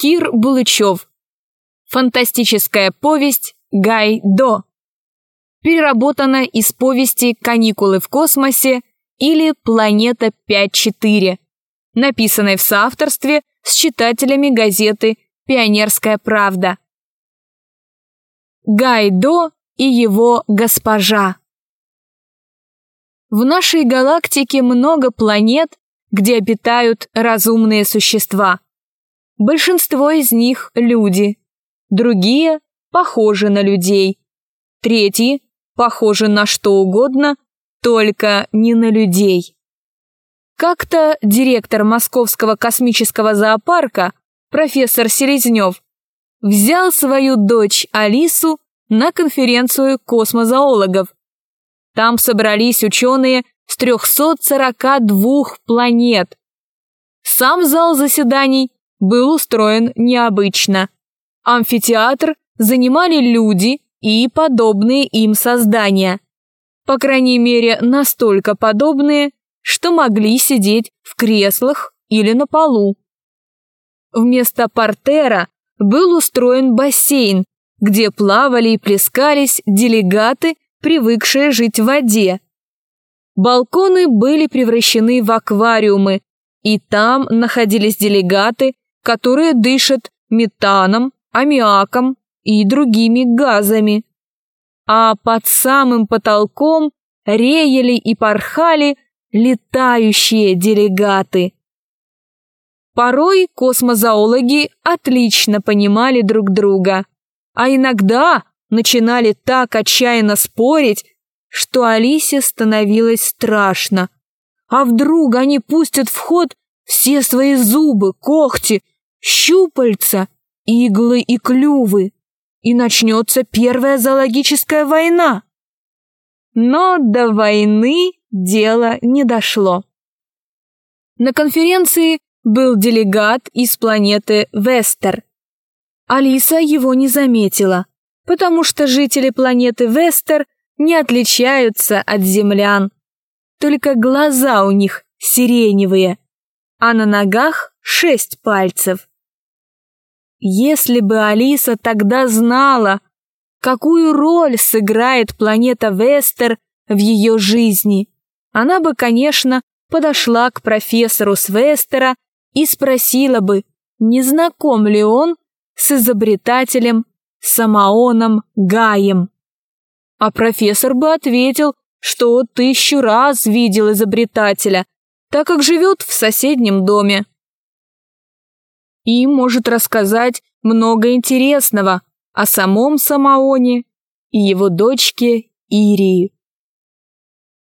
Кир Булычев. Фантастическая повесть Гай До. Переработана из повести «Каникулы в космосе» или «Планета 5.4», написанной в соавторстве с читателями газеты «Пионерская правда». Гай До и его госпожа. В нашей галактике много планет, где обитают разумные существа. Большинство из них – люди, другие – похожи на людей, третьи – похожи на что угодно, только не на людей. Как-то директор Московского космического зоопарка, профессор Селезнев, взял свою дочь Алису на конференцию космозоологов. Там собрались ученые с 342 планет. Сам зал заседаний был устроен необычно. Амфитеатр занимали люди и подобные им создания. По крайней мере, настолько подобные, что могли сидеть в креслах или на полу. Вместо портера был устроен бассейн, где плавали и плескались делегаты, привыкшие жить в воде. Балконы были превращены в аквариумы, и там находились делегаты, которые дышат метаном, аммиаком и другими газами. А под самым потолком реяли и порхали летающие делегаты. Порой космозоологи отлично понимали друг друга, а иногда начинали так отчаянно спорить, что Алисе становилось страшно. А вдруг они пустят в ход все свои зубы, когти, щупальца, иглы и клювы, и начнется первая зоологическая война? Но до войны дело не дошло. На конференции был делегат из планеты Вестер. Алиса его не заметила, потому что жители планеты Вестер не отличаются от землян. Только глаза у них сиреневые, а на ногах шесть пальцев. Если бы Алиса тогда знала, какую роль сыграет планета Вестер в ее жизни, она бы, конечно, подошла к профессору Свестера и спросила бы, не знаком ли он с изобретателем Самаоном Гаем. А профессор бы ответил, что тысячу раз видел изобретателя, так как живет в соседнем доме. И может рассказать много интересного о самом Самаоне и его дочке Ирии.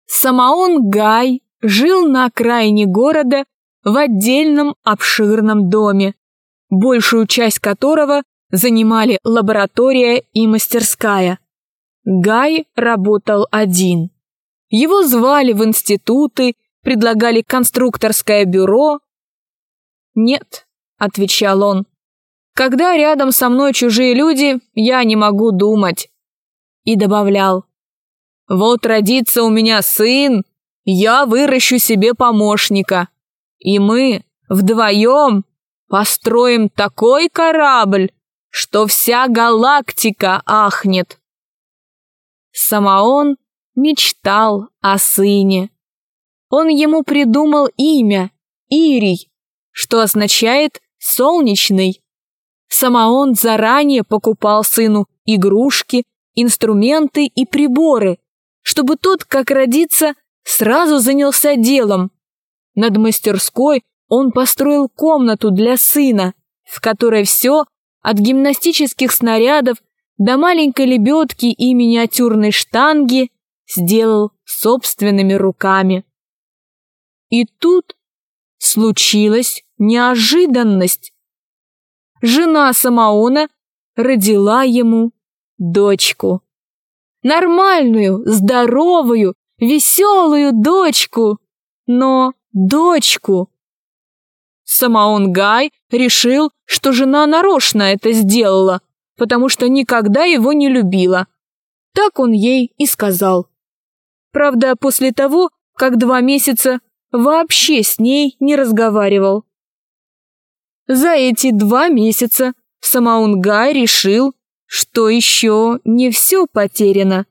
Самаон Гай жил на окраине города в отдельном обширном доме, большую часть которого занимали лаборатория и мастерская. Гай работал один. Его звали в институты, предлагали конструкторское бюро. «Нет», — отвечал он, — «когда рядом со мной чужие люди, я не могу думать». И добавлял, «Вот родится у меня сын, я выращу себе помощника, и мы вдвоем построим такой корабль, что вся галактика ахнет. Самоон мечтал о сыне. Он ему придумал имя Ирий, что означает «солнечный». Самоон заранее покупал сыну игрушки, инструменты и приборы, чтобы тот, как родится, сразу занялся делом. Над мастерской он построил комнату для сына, в которой все, от гимнастических снарядов до маленькой лебедки и миниатюрной штанги, сделал собственными руками. И тут случилась неожиданность. Жена Самаона родила ему дочку. Нормальную, здоровую, веселую дочку, но дочку. Самаон Гай решил, что жена нарочно это сделала, потому что никогда его не любила. Так он ей и сказал. Правда, после того, как два месяца вообще с ней не разговаривал. За эти два месяца Самаунгай решил, что еще не все потеряно.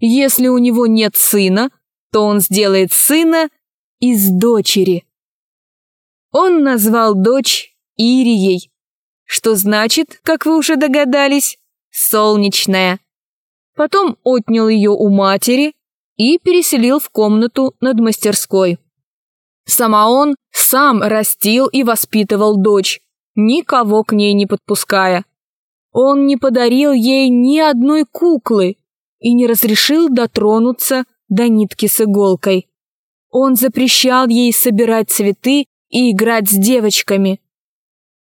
Если у него нет сына, то он сделает сына из дочери. Он назвал дочь Ирией, что значит, как вы уже догадались, солнечная. Потом отнял ее у матери и переселил в комнату над мастерской. Сама он сам растил и воспитывал дочь, никого к ней не подпуская. Он не подарил ей ни одной куклы и не разрешил дотронуться до нитки с иголкой. Он запрещал ей собирать цветы и играть с девочками.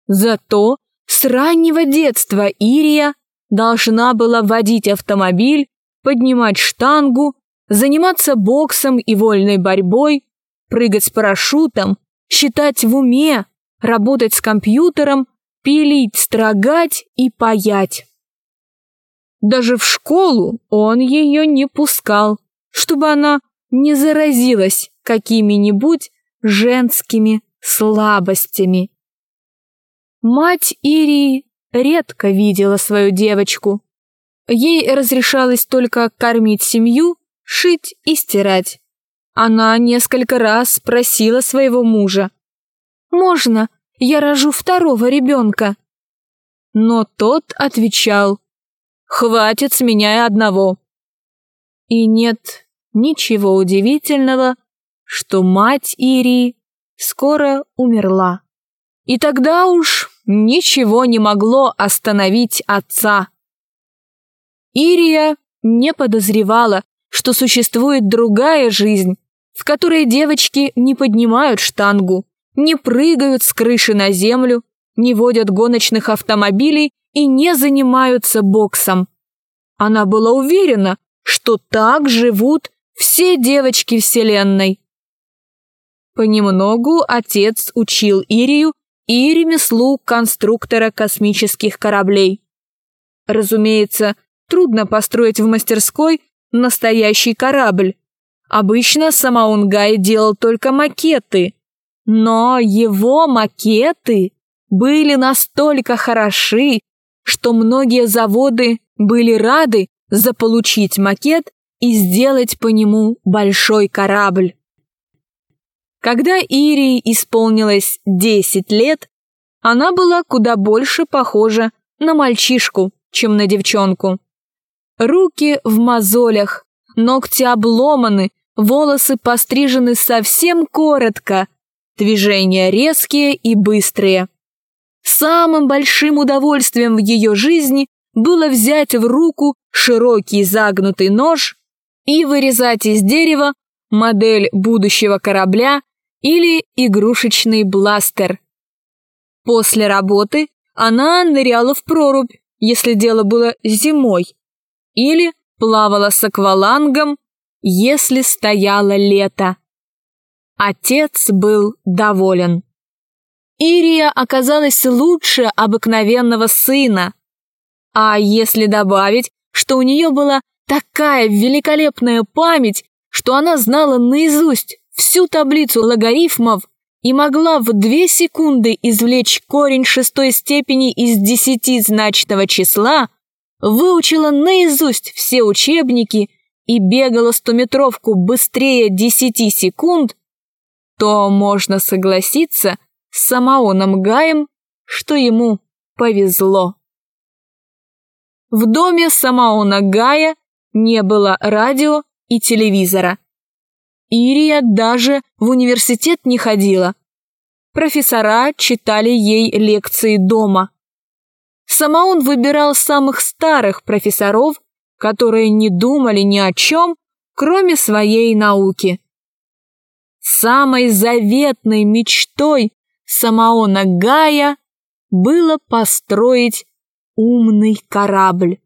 Зато с раннего детства Ирия должна была водить автомобиль, поднимать штангу, заниматься боксом и вольной борьбой, прыгать с парашютом, считать в уме, работать с компьютером, пилить, строгать и паять. Даже в школу он ее не пускал, чтобы она не заразилась какими-нибудь женскими слабостями. Мать Ирии редко видела свою девочку. Ей разрешалось только кормить семью, шить и стирать. Она несколько раз просила своего мужа. «Можно, я рожу второго ребенка?» Но тот отвечал, «Хватит с меня одного». И нет ничего удивительного, что мать Ирии скоро умерла. И тогда уж ничего не могло остановить отца. Ирия не подозревала, что существует другая жизнь, в которой девочки не поднимают штангу, не прыгают с крыши на землю, не водят гоночных автомобилей и не занимаются боксом. Она была уверена, что так живут все девочки Вселенной. Понемногу отец учил Ирию и ремеслу конструктора космических кораблей. Разумеется, трудно построить в мастерской настоящий корабль. Обычно Самаунгай делал только макеты, но его макеты были настолько хороши, что многие заводы были рады заполучить макет и сделать по нему большой корабль. Когда Ирии исполнилось 10 лет, она была куда больше похожа на мальчишку, чем на девчонку. Руки в мозолях, ногти обломаны, волосы пострижены совсем коротко, движения резкие и быстрые. Самым большим удовольствием в ее жизни было взять в руку широкий загнутый нож и вырезать из дерева модель будущего корабля или игрушечный бластер. После работы она ныряла в прорубь, если дело было зимой, или плавала с аквалангом, если стояло лето. Отец был доволен. Ирия оказалась лучше обыкновенного сына. А если добавить, что у нее была такая великолепная память, что она знала наизусть всю таблицу логарифмов и могла в две секунды извлечь корень шестой степени из десятизначного числа, выучила наизусть все учебники и бегала стометровку быстрее десяти секунд, то можно согласиться с Самаоном Гаем, что ему повезло. В доме Самаона Гая не было радио и телевизора. Ирия даже в университет не ходила. Профессора читали ей лекции дома. Сама он выбирал самых старых профессоров, которые не думали ни о чем, кроме своей науки. Самой заветной мечтой Самаона Гая было построить умный корабль.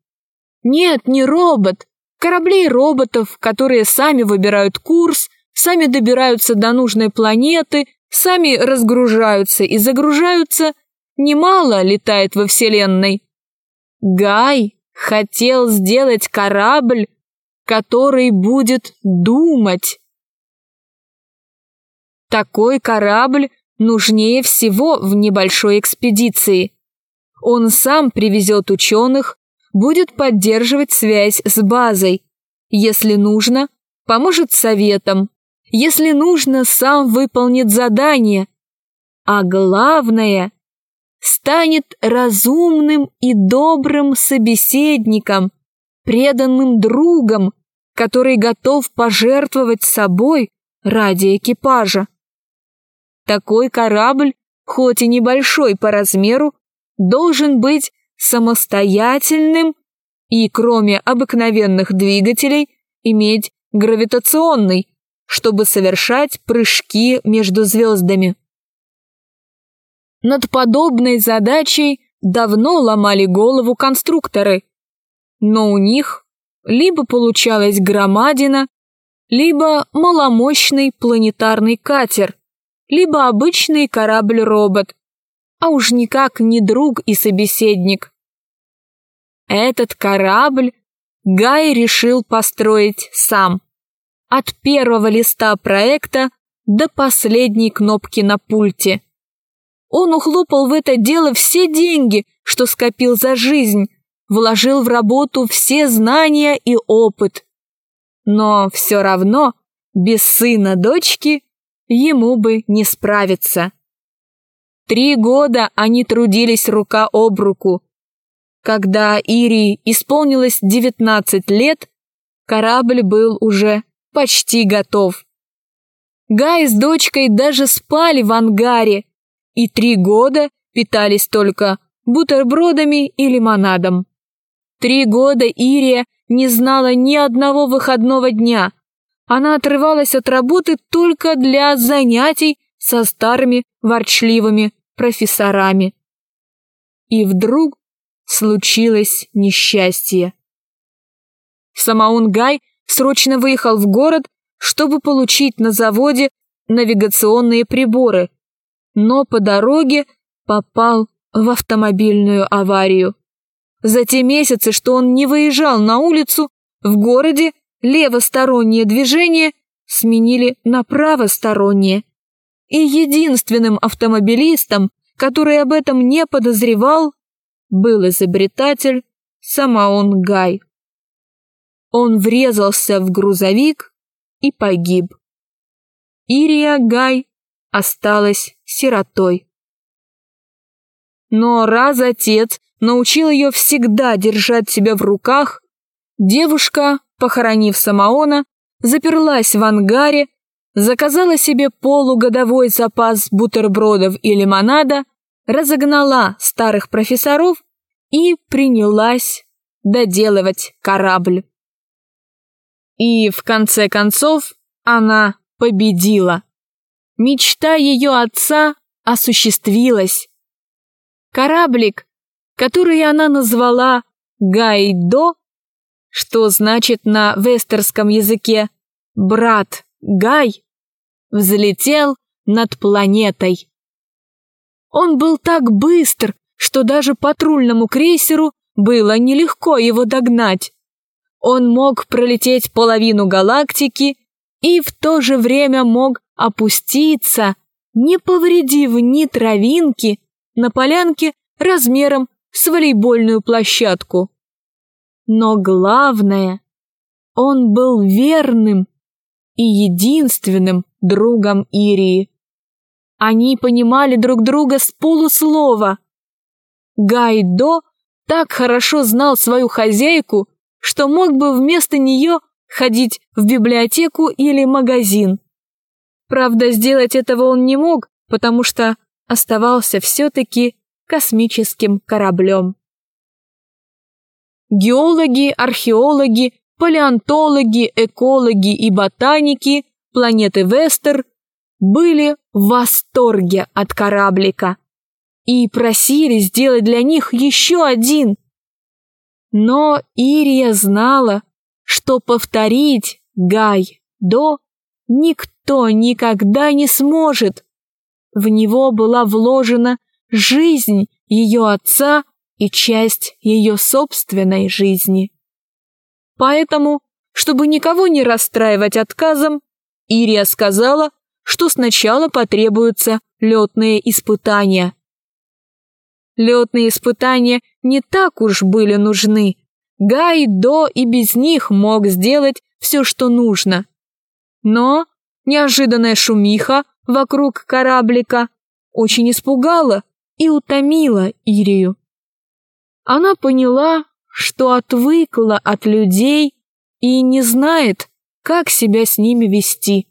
Нет, не робот, Кораблей роботов, которые сами выбирают курс, сами добираются до нужной планеты, сами разгружаются и загружаются, немало летает во Вселенной. Гай хотел сделать корабль, который будет думать. Такой корабль нужнее всего в небольшой экспедиции. Он сам привезет ученых, будет поддерживать связь с базой. Если нужно, поможет советом. Если нужно, сам выполнит задание. А главное, станет разумным и добрым собеседником, преданным другом, который готов пожертвовать собой ради экипажа. Такой корабль, хоть и небольшой по размеру, должен быть самостоятельным и, кроме обыкновенных двигателей, иметь гравитационный, чтобы совершать прыжки между звездами. Над подобной задачей давно ломали голову конструкторы, но у них либо получалась громадина, либо маломощный планетарный катер, либо обычный корабль-робот, а уж никак не друг и собеседник. Этот корабль Гай решил построить сам. От первого листа проекта до последней кнопки на пульте. Он ухлопал в это дело все деньги, что скопил за жизнь, вложил в работу все знания и опыт. Но все равно без сына дочки ему бы не справиться. Три года они трудились рука об руку. Когда Ирии исполнилось 19 лет, корабль был уже почти готов. Гай с дочкой даже спали в ангаре и три года питались только бутербродами и лимонадом. Три года Ирия не знала ни одного выходного дня. Она отрывалась от работы только для занятий со старыми ворчливыми профессорами. И вдруг случилось несчастье. Самаун Гай срочно выехал в город, чтобы получить на заводе навигационные приборы, но по дороге попал в автомобильную аварию. За те месяцы, что он не выезжал на улицу, в городе левостороннее движение сменили на правостороннее. И единственным автомобилистом, который об этом не подозревал, был изобретатель Самаон Гай. Он врезался в грузовик и погиб. Ирия Гай осталась сиротой. Но раз отец научил ее всегда держать себя в руках, девушка, похоронив Самаона, заперлась в ангаре, заказала себе полугодовой запас бутербродов и лимонада, разогнала старых профессоров и принялась доделывать корабль. И в конце концов она победила. Мечта ее отца осуществилась. Кораблик, который она назвала Гайдо, что значит на вестерском языке «брат Гай», взлетел над планетой. Он был так быстр, что даже патрульному крейсеру было нелегко его догнать. Он мог пролететь половину галактики и в то же время мог опуститься, не повредив ни травинки, на полянке размером с волейбольную площадку. Но главное, он был верным и единственным другом Ирии. Они понимали друг друга с полуслова. Гайдо так хорошо знал свою хозяйку, что мог бы вместо нее ходить в библиотеку или магазин. Правда, сделать этого он не мог, потому что оставался все-таки космическим кораблем. Геологи, археологи, палеонтологи, экологи и ботаники планеты Вестер были в восторге от кораблика и просили сделать для них еще один. Но Ирия знала, что повторить Гай до никто никогда не сможет. В него была вложена жизнь ее отца и часть ее собственной жизни. Поэтому, чтобы никого не расстраивать отказом, Ирия сказала, что сначала потребуется летные испытания. Летные испытания не так уж были нужны. Гай до и без них мог сделать все, что нужно. Но неожиданная шумиха вокруг кораблика очень испугала и утомила Ирию. Она поняла, что отвыкла от людей и не знает, как себя с ними вести.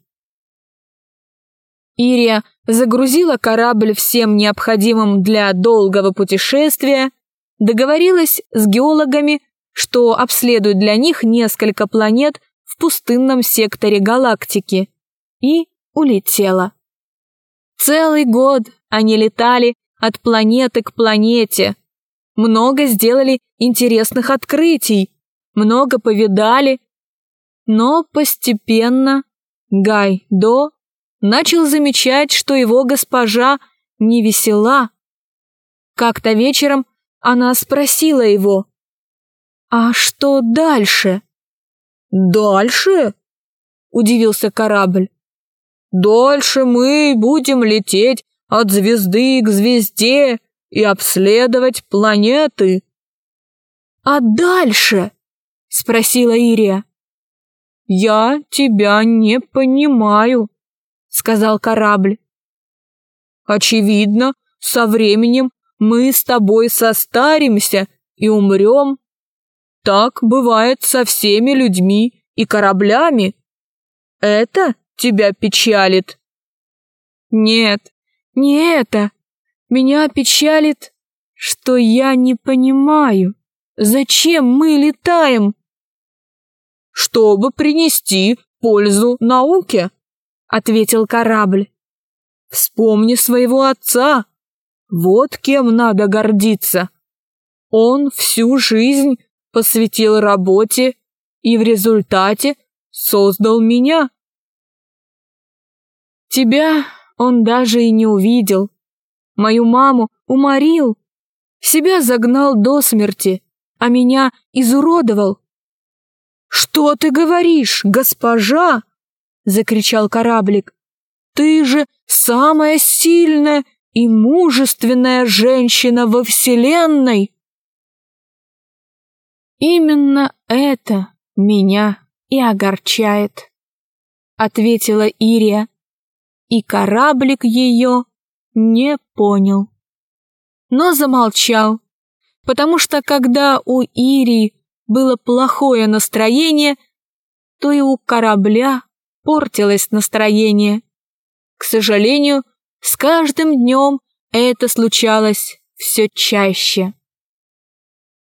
Ирия загрузила корабль всем необходимым для долгого путешествия, договорилась с геологами, что обследует для них несколько планет пустынном секторе галактики, и улетела. Целый год они летали от планеты к планете, много сделали интересных открытий, много повидали, но постепенно Гай До начал замечать, что его госпожа не весела. Как-то вечером она спросила его, «А что дальше?» «Дальше?» – удивился корабль. «Дальше мы будем лететь от звезды к звезде и обследовать планеты». «А дальше?» – спросила Ирия. «Я тебя не понимаю», сказал корабль. Очевидно, со временем мы с тобой состаримся и умрем. Так бывает со всеми людьми и кораблями. Это тебя печалит? Нет, не это. Меня печалит, что я не понимаю, зачем мы летаем. Чтобы принести пользу науке ответил корабль. Вспомни своего отца. Вот кем надо гордиться. Он всю жизнь посвятил работе и в результате создал меня. Тебя он даже и не увидел. Мою маму уморил, себя загнал до смерти, а меня изуродовал. «Что ты говоришь, госпожа?» — закричал кораблик. «Ты же самая сильная и мужественная женщина во Вселенной!» «Именно это меня и огорчает», — ответила Ирия, и кораблик ее не понял. Но замолчал, потому что когда у Ирии было плохое настроение, то и у корабля портилось настроение. К сожалению, с каждым днем это случалось все чаще.